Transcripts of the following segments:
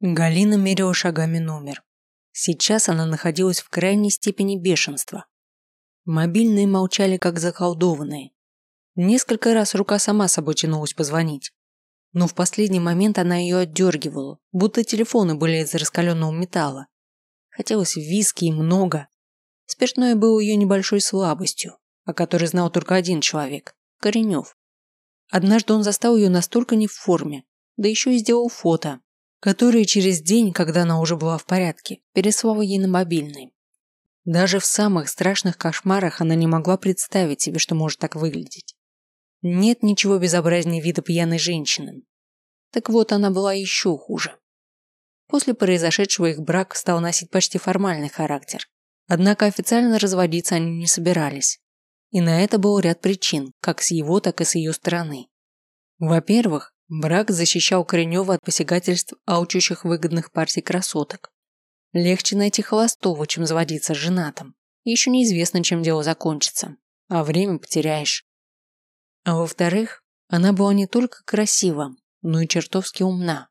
Галина мерила шагами номер. Сейчас она находилась в крайней степени бешенства. Мобильные молчали, как заколдованные. Несколько раз рука сама собой тянулась позвонить. Но в последний момент она ее отдергивала, будто телефоны были из раскаленного металла. Хотелось виски и много. Спиртное было ее небольшой слабостью, о которой знал только один человек – Коренев. Однажды он застал ее настолько не в форме, да еще и сделал фото, которые через день, когда она уже была в порядке, переслала ей на мобильный. Даже в самых страшных кошмарах она не могла представить себе, что может так выглядеть. Нет ничего безобразнее вида пьяной женщины. Так вот, она была еще хуже. После произошедшего их брак стал носить почти формальный характер. Однако официально разводиться они не собирались. И на это был ряд причин, как с его, так и с ее стороны. Во-первых, Брак защищал Коренева от посягательств аучущих выгодных партий красоток. Легче найти холостого, чем заводиться с женатым. Еще неизвестно, чем дело закончится, а время потеряешь. А во-вторых, она была не только красива, но и чертовски умна.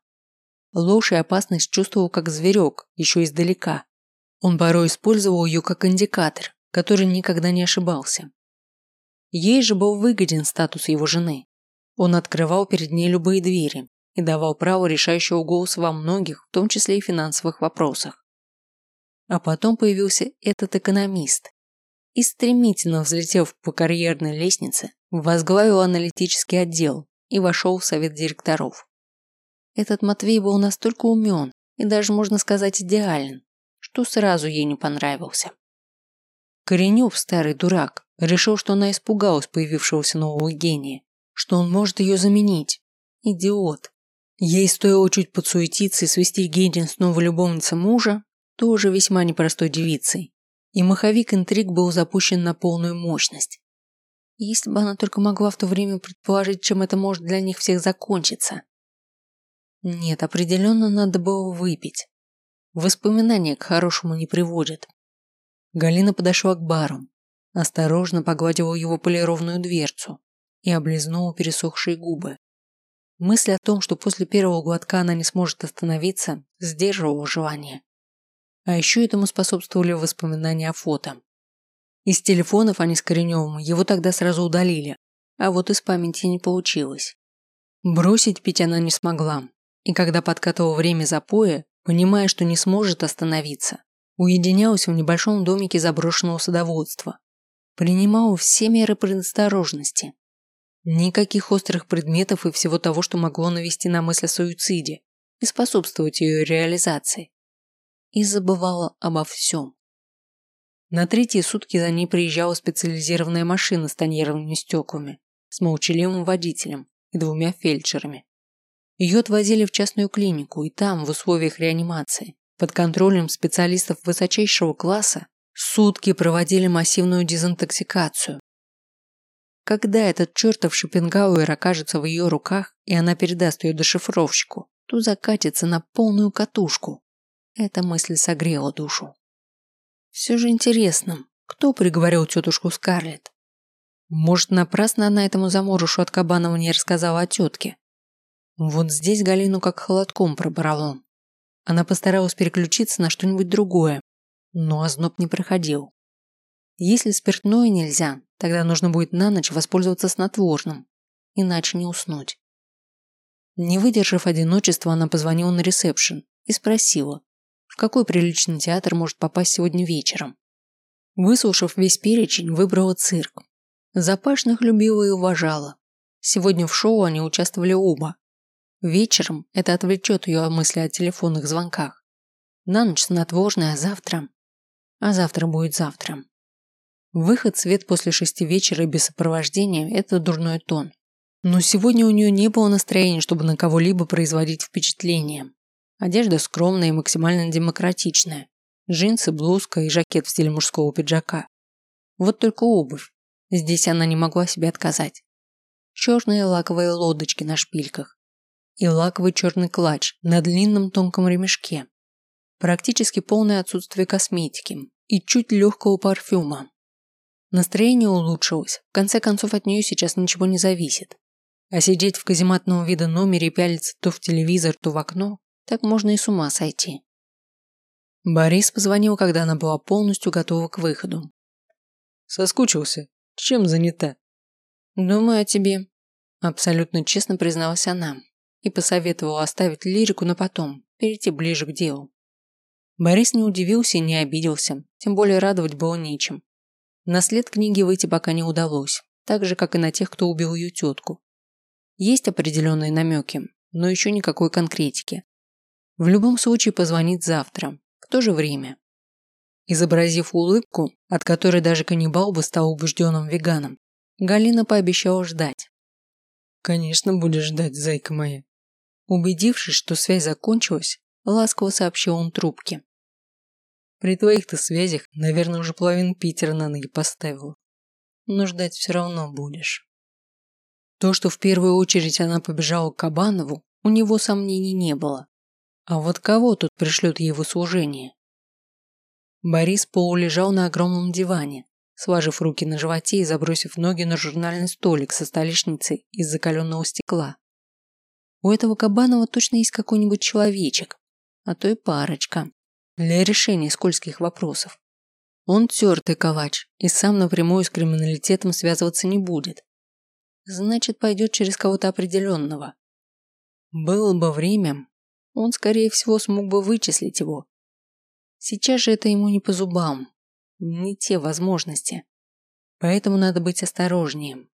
Ложь и опасность чувствовал как зверек, еще издалека. Он порой использовал ее как индикатор, который никогда не ошибался. Ей же был выгоден статус его жены. Он открывал перед ней любые двери и давал право решающего голоса во многих, в том числе и финансовых вопросах. А потом появился этот экономист и, стремительно взлетев по карьерной лестнице, возглавил аналитический отдел и вошел в совет директоров. Этот Матвей был настолько умен и даже, можно сказать, идеален, что сразу ей не понравился. Коренев, старый дурак, решил, что она испугалась появившегося нового гения что он может ее заменить. Идиот. Ей стоило чуть подсуетиться и свести Гейдин с новой любовницей мужа, тоже весьма непростой девицей. И маховик интриг был запущен на полную мощность. Если бы она только могла в то время предположить, чем это может для них всех закончиться. Нет, определенно надо было выпить. Воспоминания к хорошему не приводят. Галина подошла к бару, осторожно погладила его полированную дверцу и облизнула пересохшие губы. Мысль о том, что после первого глотка она не сможет остановиться, сдерживала желание. А еще этому способствовали воспоминания о фото. Из телефонов они с Кореневым его тогда сразу удалили, а вот из памяти не получилось. Бросить пить она не смогла, и когда подкатывало время запоя, понимая, что не сможет остановиться, уединялась в небольшом домике заброшенного садоводства. Принимала все меры предосторожности, Никаких острых предметов и всего того, что могло навести на мысль о суициде и способствовать ее реализации. И забывала обо всем. На третьи сутки за ней приезжала специализированная машина с тонированными стеклами, с молчаливым водителем и двумя фельдшерами. Ее отвозили в частную клинику, и там, в условиях реанимации, под контролем специалистов высочайшего класса, сутки проводили массивную дезинтоксикацию, когда этот чертов Шопенгауэр окажется в ее руках, и она передаст ее дешифровщику, то закатится на полную катушку. Эта мысль согрела душу. Все же интересно, кто приговорил тетушку Скарлетт? Может, напрасно она этому заморышу от Кабанова не рассказала о тетке? Вот здесь Галину как холодком пробрало. Она постаралась переключиться на что-нибудь другое, но озноб не проходил. Если спиртное нельзя, тогда нужно будет на ночь воспользоваться снотворным, иначе не уснуть. Не выдержав одиночества, она позвонила на ресепшн и спросила, в какой приличный театр может попасть сегодня вечером. Выслушав весь перечень, выбрала цирк. Запашных любила и уважала. Сегодня в шоу они участвовали оба. Вечером это отвлечет ее мысли о телефонных звонках. На ночь снотворное, а завтра... А завтра будет завтра. Выход свет после шести вечера без сопровождения – это дурной тон. Но сегодня у нее не было настроения, чтобы на кого-либо производить впечатление. Одежда скромная и максимально демократичная. Джинсы, блузка и жакет в стиле мужского пиджака. Вот только обувь. Здесь она не могла себе отказать. Черные лаковые лодочки на шпильках. И лаковый черный клатч на длинном тонком ремешке. Практически полное отсутствие косметики и чуть легкого парфюма, Настроение улучшилось. В конце концов, от нее сейчас ничего не зависит. А сидеть в казематном вида номере и пялиться то в телевизор, то в окно Так можно и с ума сойти. Борис позвонил, когда она была полностью готова к выходу. Соскучился. Чем занята? Думаю о тебе. Абсолютно честно призналась она и посоветовала оставить лирику на потом, перейти ближе к делу. Борис не удивился и не обиделся, тем более радовать было нечем. На след книги выйти пока не удалось, так же, как и на тех, кто убил ее тетку. Есть определенные намеки, но еще никакой конкретики. В любом случае позвонит завтра, в то же время. Изобразив улыбку, от которой даже каннибал бы стал убежденным веганом, Галина пообещала ждать. «Конечно будешь ждать, зайка моя». Убедившись, что связь закончилась, ласково сообщил он трубке. При твоих-то связях, наверное, уже половину Питера на ноги поставила. Но ждать все равно будешь. То, что в первую очередь она побежала к Кабанову, у него сомнений не было. А вот кого тут пришлет ей в услужение? Борис полулежал на огромном диване, сложив руки на животе и забросив ноги на журнальный столик со столешницей из закаленного стекла. У этого Кабанова точно есть какой-нибудь человечек, а то и парочка для решения скользких вопросов. Он тертый калач и сам напрямую с криминалитетом связываться не будет. Значит, пойдет через кого-то определенного. Было бы время, он, скорее всего, смог бы вычислить его. Сейчас же это ему не по зубам, не те возможности. Поэтому надо быть осторожнее.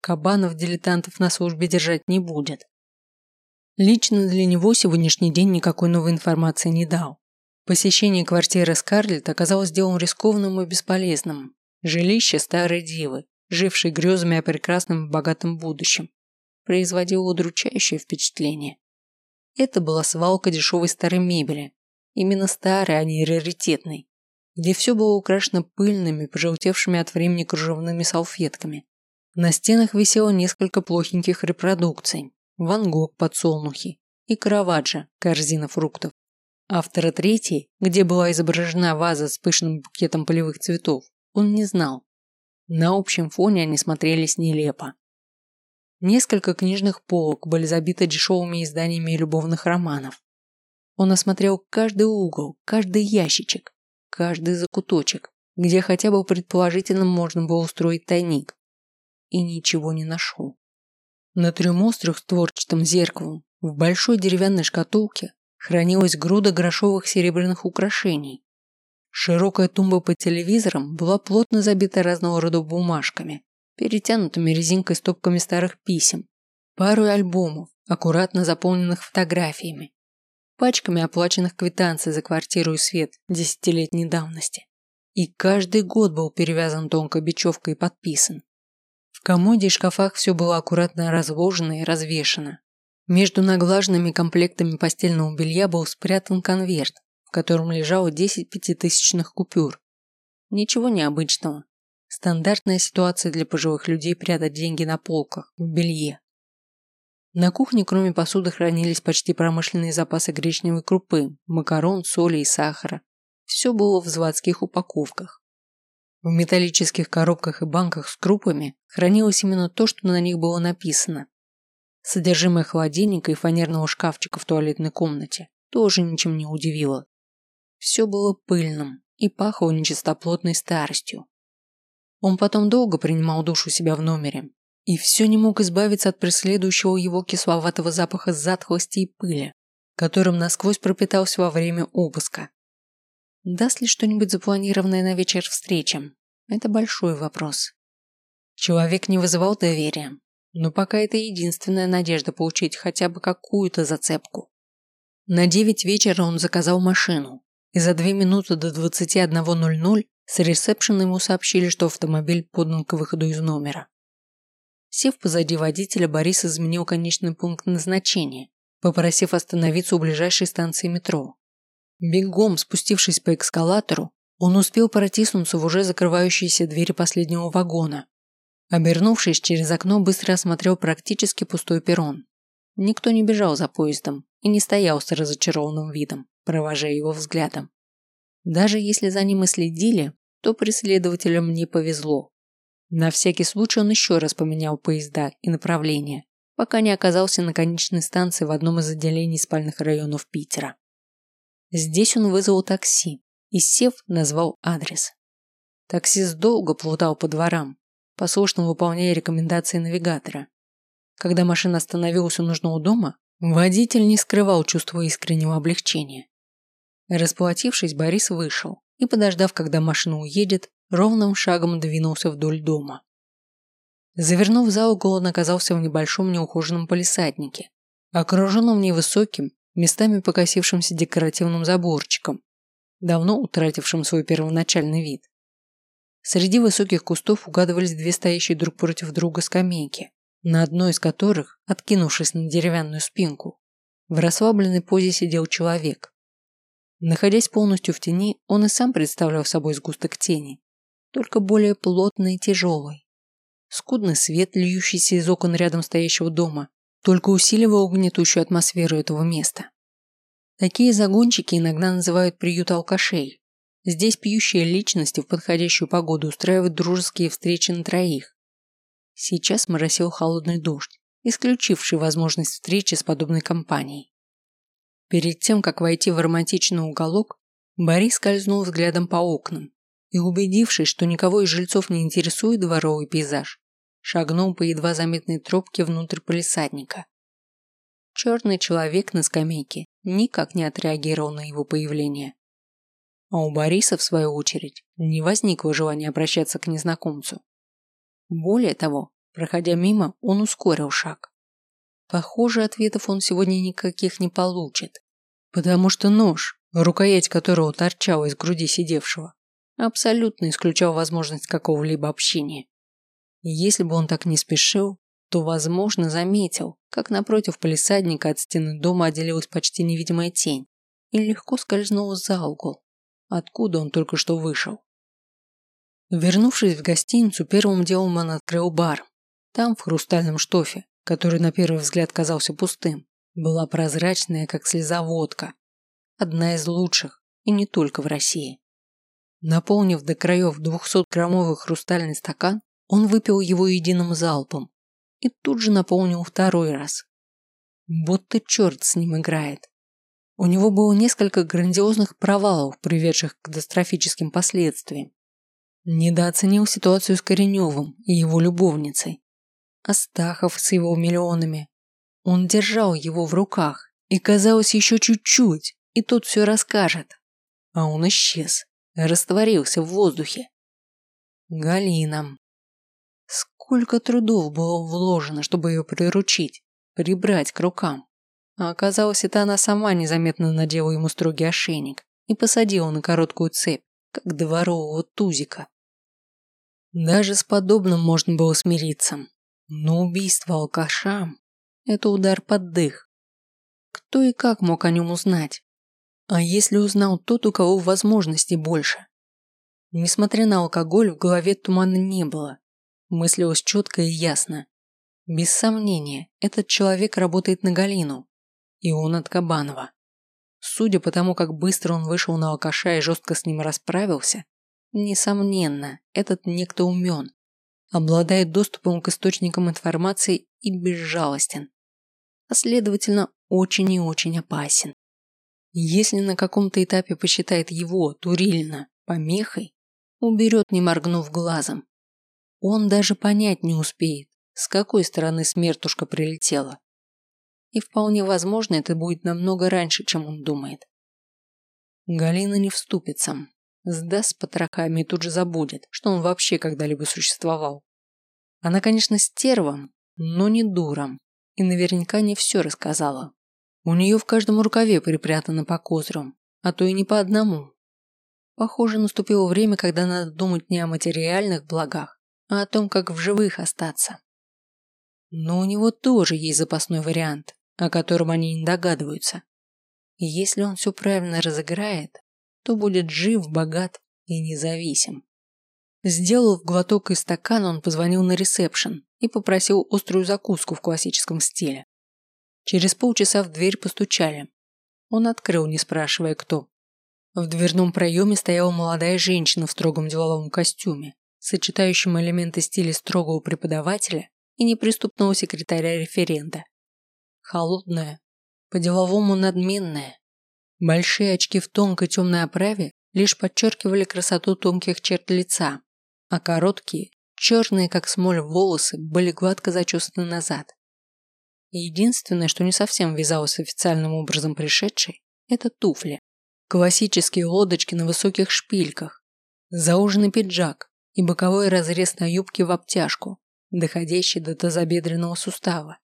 Кабанов дилетантов на службе держать не будет. Лично для него сегодняшний день никакой новой информации не дал. Посещение квартиры Скарлетт оказалось делом рискованным и бесполезным. Жилище старой девы, жившей грезами о прекрасном и богатом будущем, производило удручающее впечатление. Это была свалка дешевой старой мебели. Именно старой, а не раритетной. Где все было украшено пыльными, пожелтевшими от времени кружевными салфетками. На стенах висело несколько плохеньких репродукций. Ван Гог подсолнухи и Караваджо, корзина фруктов. Автора третьей, где была изображена ваза с пышным букетом полевых цветов, он не знал. На общем фоне они смотрелись нелепо. Несколько книжных полок были забиты дешевыми изданиями любовных романов. Он осмотрел каждый угол, каждый ящичек, каждый закуточек, где хотя бы предположительно можно было устроить тайник. И ничего не нашел. На трюмострах с творчатым зеркалом в большой деревянной шкатулке хранилась груда грошовых серебряных украшений. Широкая тумба под телевизором была плотно забита разного рода бумажками, перетянутыми резинкой стопками старых писем, парой альбомов, аккуратно заполненных фотографиями, пачками оплаченных квитанций за квартиру и свет десятилетней давности. И каждый год был перевязан тонкой бечевкой и подписан. В комоде и шкафах все было аккуратно разложено и развешено, между наглаженными комплектами постельного белья был спрятан конверт, в котором лежало 10 пятитысячных купюр. Ничего необычного. Стандартная ситуация для пожилых людей прятать деньги на полках, в белье. На кухне, кроме посуды, хранились почти промышленные запасы гречневой крупы, макарон, соли и сахара. Все было в заводских упаковках. В металлических коробках и банках с крупами хранилось именно то, что на них было написано. Содержимое холодильника и фанерного шкафчика в туалетной комнате тоже ничем не удивило. Все было пыльным и пахло нечистоплотной старостью. Он потом долго принимал душ у себя в номере и все не мог избавиться от преследующего его кисловатого запаха затхлости и пыли, которым насквозь пропитался во время обыска. Даст ли что-нибудь запланированное на вечер встречи? Это большой вопрос. Человек не вызывал доверия, но пока это единственная надежда получить хотя бы какую-то зацепку. На 9 вечера он заказал машину, и за 2 минуты до 21.00 с ресепшена ему сообщили, что автомобиль подан к выходу из номера. Сев позади водителя, Борис изменил конечный пункт назначения, попросив остановиться у ближайшей станции метро. Бегом спустившись по эскалатору, он успел протиснуться в уже закрывающиеся двери последнего вагона Обернувшись через окно, быстро осмотрел практически пустой перрон. Никто не бежал за поездом и не стоял с разочарованным видом, провожая его взглядом. Даже если за ним и следили, то преследователям не повезло. На всякий случай он еще раз поменял поезда и направление, пока не оказался на конечной станции в одном из отделений спальных районов Питера. Здесь он вызвал такси и, сев, назвал адрес. Таксист долго плутал по дворам, послушно выполняя рекомендации навигатора. Когда машина остановилась у нужного дома, водитель не скрывал чувства искреннего облегчения. Расплатившись, Борис вышел и, подождав, когда машина уедет, ровным шагом двинулся вдоль дома. Завернув за угол, он оказался в небольшом неухоженном полисаднике, окруженном невысоким, местами покосившимся декоративным заборчиком, давно утратившим свой первоначальный вид. Среди высоких кустов угадывались две стоящие друг против друга скамейки, на одной из которых, откинувшись на деревянную спинку, в расслабленной позе сидел человек. Находясь полностью в тени, он и сам представлял собой сгусток тени, только более плотный и тяжелый. Скудный свет, льющийся из окон рядом стоящего дома, только усиливал гнетущую атмосферу этого места. Такие загончики иногда называют приют алкашей. Здесь пьющие личности в подходящую погоду устраивают дружеские встречи на троих. Сейчас моросил холодный дождь, исключивший возможность встречи с подобной компанией. Перед тем, как войти в романтичный уголок, Борис скользнул взглядом по окнам и, убедившись, что никого из жильцов не интересует дворовый пейзаж, шагнул по едва заметной тропке внутрь полисадника. Черный человек на скамейке никак не отреагировал на его появление. А у Бориса, в свою очередь, не возникло желания обращаться к незнакомцу. Более того, проходя мимо, он ускорил шаг. Похоже, ответов он сегодня никаких не получит, потому что нож, рукоять которого торчала из груди сидевшего, абсолютно исключал возможность какого-либо общения. И если бы он так не спешил, то, возможно, заметил, как напротив полисадника от стены дома отделилась почти невидимая тень и легко скользнула за угол, откуда он только что вышел. Вернувшись в гостиницу, первым делом он открыл бар. Там, в хрустальном штофе, который на первый взгляд казался пустым, была прозрачная, как слеза водка. Одна из лучших, и не только в России. Наполнив до краев 200-граммовый хрустальный стакан, он выпил его единым залпом и тут же наполнил второй раз. Будто черт с ним играет. У него было несколько грандиозных провалов, приведших к катастрофическим последствиям. Недооценил ситуацию с Кореневым и его любовницей. Астахов с его миллионами. Он держал его в руках, и казалось еще чуть-чуть, и тот все расскажет. А он исчез, растворился в воздухе. Галина. Сколько трудов было вложено, чтобы ее приручить, прибрать к рукам. А оказалось, это она сама незаметно надела ему строгий ошейник и посадила на короткую цепь, как дворового тузика. Даже с подобным можно было смириться. Но убийство алкаша – это удар под дых. Кто и как мог о нем узнать? А если узнал тот, у кого возможностей больше? Несмотря на алкоголь, в голове тумана не было. Мыслилось четко и ясно. Без сомнения, этот человек работает на Галину. И он от Кабанова. Судя по тому, как быстро он вышел на алкаша и жестко с ним расправился, несомненно, этот некто умен, обладает доступом к источникам информации и безжалостен. А следовательно, очень и очень опасен. Если на каком-то этапе посчитает его, Турильна, помехой, уберет, не моргнув глазом, он даже понять не успеет, с какой стороны смертушка прилетела. И вполне возможно, это будет намного раньше, чем он думает. Галина не вступится. Сдаст потрохами и тут же забудет, что он вообще когда-либо существовал. Она, конечно, стерва, но не дуром, и наверняка не все рассказала. У нее в каждом рукаве припрятано по козырям, а то и не по одному. Похоже, наступило время, когда надо думать не о материальных благах, а о том, как в живых остаться. Но у него тоже есть запасной вариант, о котором они не догадываются. И если он все правильно разыграет, то будет жив, богат и независим. Сделав глоток из стакана, он позвонил на ресепшн и попросил острую закуску в классическом стиле. Через полчаса в дверь постучали. Он открыл, не спрашивая кто. В дверном проеме стояла молодая женщина в строгом деловом костюме, сочетающем элементы стиля строгого преподавателя и неприступного секретаря референда. Холодная, по-деловому надменная. Большие очки в тонкой темной оправе лишь подчеркивали красоту тонких черт лица, а короткие, черные как смоль волосы были гладко зачесаны назад. Единственное, что не совсем вязалось с официальным образом пришедшей, это туфли. Классические лодочки на высоких шпильках, зауженный пиджак и боковой разрез на юбке в обтяжку, доходящий до тазобедренного сустава.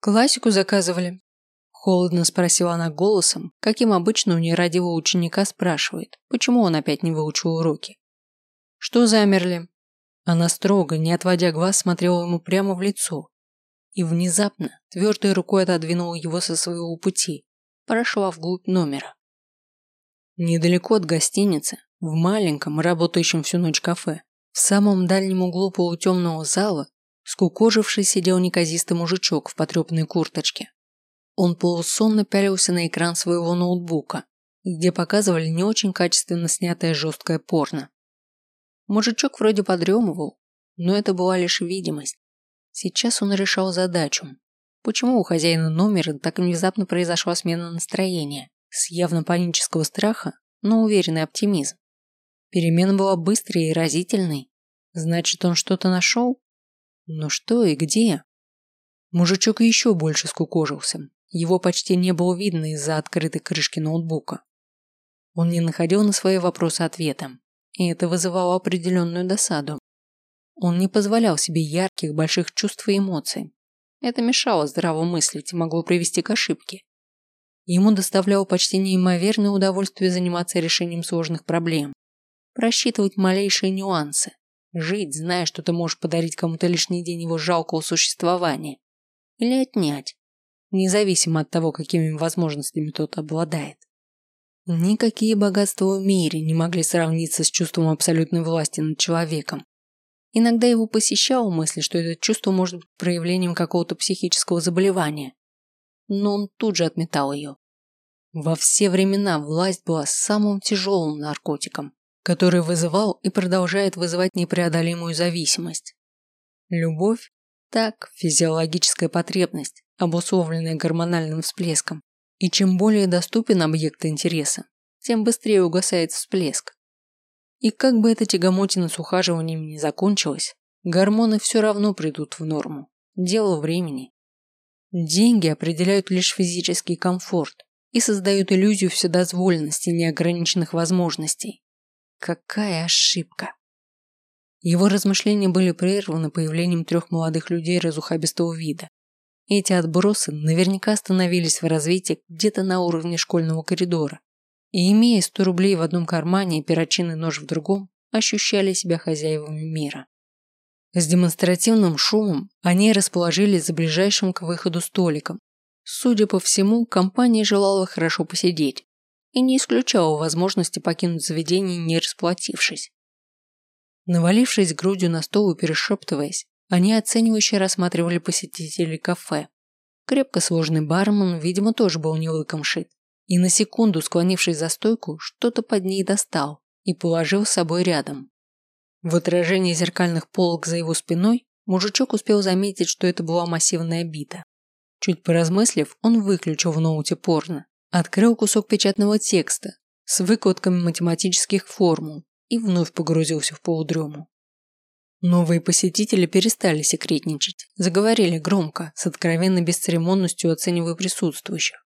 «Классику заказывали?» Холодно спросила она голосом, каким обычно у нерадивого ученика спрашивает, почему он опять не выучил уроки. «Что замерли?» Она строго, не отводя глаз, смотрела ему прямо в лицо и внезапно твердой рукой отодвинула его со своего пути, прошла вглубь номера. Недалеко от гостиницы, в маленьком, работающем всю ночь кафе, в самом дальнем углу полутемного зала, скукоживший сидел неказистый мужичок в потрепанной курточке. Он полусонно пялился на экран своего ноутбука, где показывали не очень качественно снятое жесткое порно. Мужичок вроде подремывал, но это была лишь видимость. Сейчас он решал задачу. Почему у хозяина номера так внезапно произошла смена настроения с явно панического страха на уверенный оптимизм? Перемена была быстрой и разительной. Значит, он что-то нашел? Но что и где? Мужичок еще больше скукожился. Его почти не было видно из-за открытой крышки ноутбука. Он не находил на свои вопросы ответа, и это вызывало определенную досаду. Он не позволял себе ярких, больших чувств и эмоций. Это мешало здраво мыслить и могло привести к ошибке. Ему доставляло почти неимоверное удовольствие заниматься решением сложных проблем просчитывать малейшие нюансы, жить, зная, что ты можешь подарить кому-то лишний день его жалкого существования или отнять, независимо от того, какими возможностями тот обладает. Никакие богатства в мире не могли сравниться с чувством абсолютной власти над человеком. Иногда его посещала мысль, что это чувство может быть проявлением какого-то психического заболевания. Но он тут же отметал ее. Во все времена власть была самым тяжелым наркотиком, который вызывал и продолжает вызывать непреодолимую зависимость. Любовь – так, физиологическая потребность, обусловленная гормональным всплеском. И чем более доступен объект интереса, тем быстрее угасает всплеск. И как бы эта тягомотина с ухаживаниями не закончилась, гормоны все равно придут в норму. Дело времени. Деньги определяют лишь физический комфорт и создают иллюзию вседозволенности неограниченных возможностей. Какая ошибка! Его размышления были прерваны появлением трех молодых людей разухабистого вида. Эти отбросы наверняка остановились в развитии где-то на уровне школьного коридора и, имея 100 рублей в одном кармане и перочинный нож в другом, ощущали себя хозяевами мира. С демонстративным шумом они расположились за ближайшим к выходу столиком. Судя по всему, компания желала хорошо посидеть, и не исключала возможности покинуть заведение, не расплатившись. Навалившись грудью на стол и перешептываясь, они оценивающе рассматривали посетителей кафе. Крепко сложный бармен, видимо, тоже был не лыком шит. И на секунду, склонившись за стойку, что-то под ней достал и положил с собой рядом. В отражении зеркальных полок за его спиной мужичок успел заметить, что это была массивная бита. Чуть поразмыслив, он выключил в ноуте порно Открыл кусок печатного текста с выкладками математических формул и вновь погрузился в полудрему. Новые посетители перестали секретничать, заговорили громко, с откровенной бесцеремонностью оценивая присутствующих.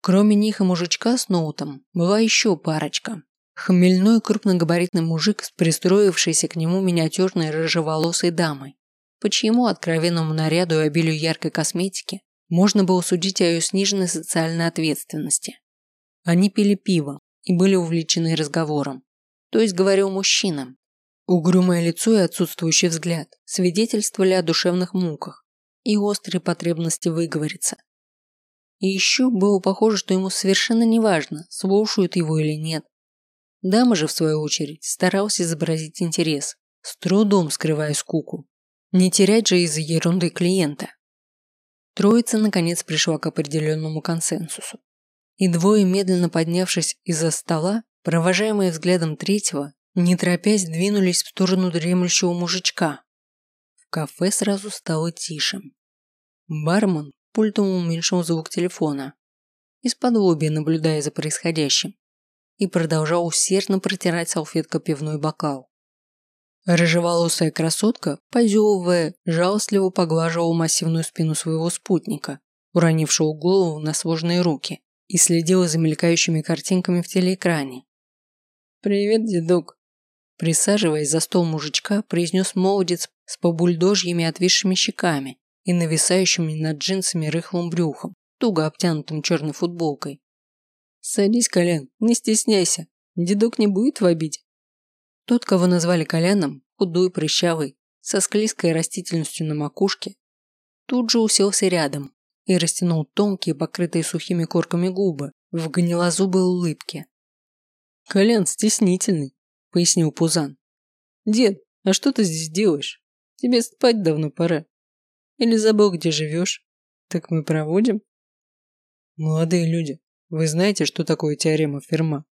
Кроме них и мужичка с ноутом была еще парочка. Хмельной крупногабаритный мужик с пристроившейся к нему миниатюрной рыжеволосой дамой, по чьему откровенному наряду и обилию яркой косметики можно было судить о ее сниженной социальной ответственности. Они пили пиво и были увлечены разговором. То есть говорил мужчина. Угрюмое лицо и отсутствующий взгляд свидетельствовали о душевных муках и острой потребности выговориться. И еще было похоже, что ему совершенно неважно, слушают его или нет. Дама же, в свою очередь, старалась изобразить интерес, с трудом скрывая скуку. Не терять же из-за ерунды клиента. Троица наконец пришла к определенному консенсусу. И двое, медленно поднявшись из-за стола, провожаемые взглядом третьего, не торопясь двинулись в сторону дремлющего мужичка. В кафе сразу стало тише. Бармен пультом уменьшил звук телефона, из-под наблюдая за происходящим, и продолжал усердно протирать салфеткой пивной бокал. Рыжеволосая красотка, позевывая, жалостливо поглаживала массивную спину своего спутника, уронившего голову на сложные руки, и следила за мелькающими картинками в телеэкране. «Привет, дедук!» Присаживаясь за стол мужичка, произнес молодец с побульдожьими отвисшими щеками и нависающими над джинсами рыхлым брюхом, туго обтянутым черной футболкой. «Садись, Колян, не стесняйся, дедук не будет в обиде». Тот, кого назвали Коляном, худой, прыщавый, со склизкой растительностью на макушке, тут же уселся рядом и растянул тонкие, покрытые сухими корками губы в гнилозубой улыбке. «Колян стеснительный», – пояснил Пузан. «Дед, а что ты здесь делаешь? Тебе спать давно пора. Или забыл, где живешь? Так мы проводим?» «Молодые люди, вы знаете, что такое теорема Ферма?»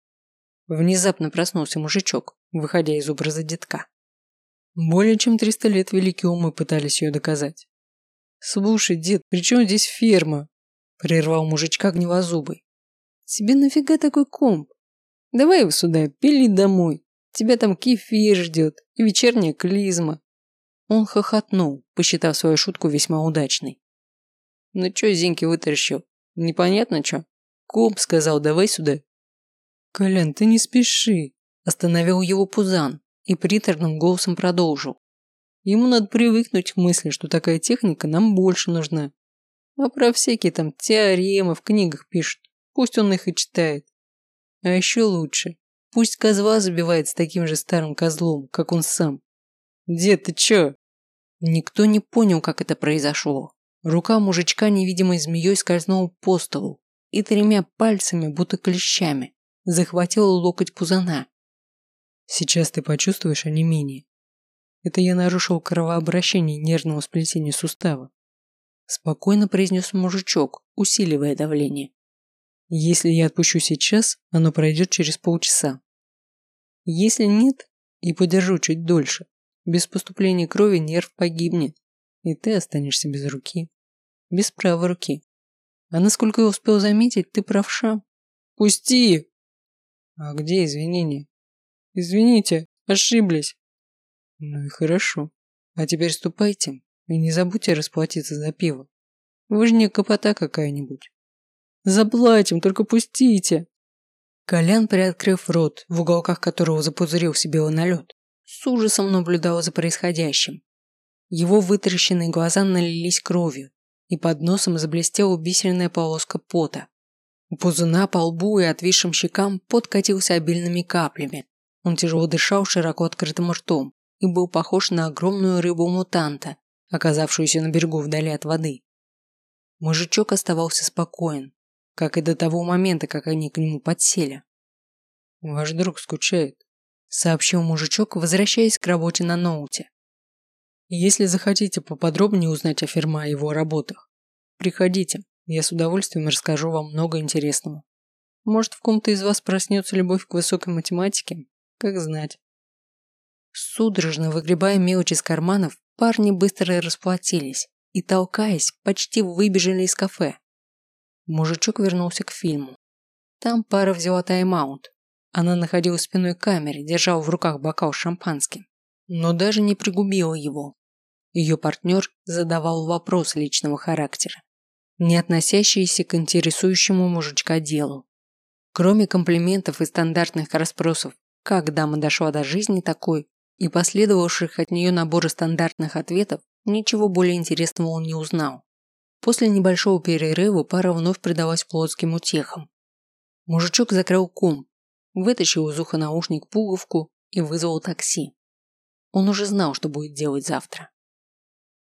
Внезапно проснулся мужичок, выходя из образа детка. Более чем триста лет великие умы пытались ее доказать. «Слушай, дед, при чем здесь ферма?» – прервал мужичка гневозубый. «Тебе нафига такой комп? Давай его сюда, пили домой. Тебя там кефир ждет и вечерняя клизма». Он хохотнул, посчитав свою шутку весьма удачной. «Ну чё Зиньки вытащил? Непонятно чё? Комп сказал, давай сюда». «Колян, ты не спеши», – остановил его Пузан и приторным голосом продолжил. Ему надо привыкнуть к мысли, что такая техника нам больше нужна. А про всякие там теоремы в книгах пишут. Пусть он их и читает. А еще лучше. Пусть козла забивает с таким же старым козлом, как он сам. Дед, ты чё? Никто не понял, как это произошло. Рука мужичка невидимой змеей скользнула по столу и тремя пальцами, будто клещами, захватила локоть пузана. Сейчас ты почувствуешь онемение. Это я нарушил кровообращение нервного сплетения сустава. Спокойно произнес мужичок, усиливая давление. Если я отпущу сейчас, оно пройдет через полчаса. Если нет, и подержу чуть дольше, без поступления крови нерв погибнет, и ты останешься без руки. Без правой руки. А насколько я успел заметить, ты правша. Пусти! А где извинения? Извините, ошиблись. Ну и хорошо. А теперь ступайте и не забудьте расплатиться за пиво. Вы же не копота какая-нибудь. Заплатим, только пустите. Колян, приоткрыв рот, в уголках которого запузырился белый налет, с ужасом наблюдал за происходящим. Его вытаращенные глаза налились кровью, и под носом заблестела бисерная полоска пота. У пузына по лбу и отвисшим щекам пот катился обильными каплями. Он тяжело дышал широко открытым ртом, и был похож на огромную рыбу-мутанта, оказавшуюся на берегу вдали от воды. Мужичок оставался спокоен, как и до того момента, как они к нему подсели. «Ваш друг скучает», – сообщил мужичок, возвращаясь к работе на ноуте. «Если захотите поподробнее узнать о фирме и его работах, приходите, я с удовольствием расскажу вам много интересного. Может, в ком-то из вас проснется любовь к высокой математике, как знать». Судорожно выгребая мелочь из карманов, парни быстро расплатились и, толкаясь, почти выбежали из кафе. Мужичок вернулся к фильму. Там пара взяла тайм-аут. Она находилась спиной камере, держала в руках бокал с шампанским, но даже не пригубила его. Ее партнер задавал вопрос личного характера, не относящиеся к интересующему мужичка делу. Кроме комплиментов и стандартных расспросов, как дама дошла до жизни такой, и последовавших от нее набора стандартных ответов ничего более интересного он не узнал. После небольшого перерыва пара вновь предалась плотским утехам. Мужичок закрыл ком, вытащил из уха наушник пуговку и вызвал такси. Он уже знал, что будет делать завтра.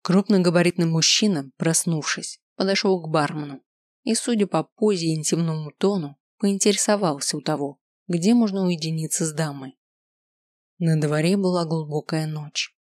Крупногабаритный мужчина, проснувшись, подошел к бармену и, судя по позе и интимному тону, поинтересовался у того, где можно уединиться с дамой. На дворе была глубокая ночь.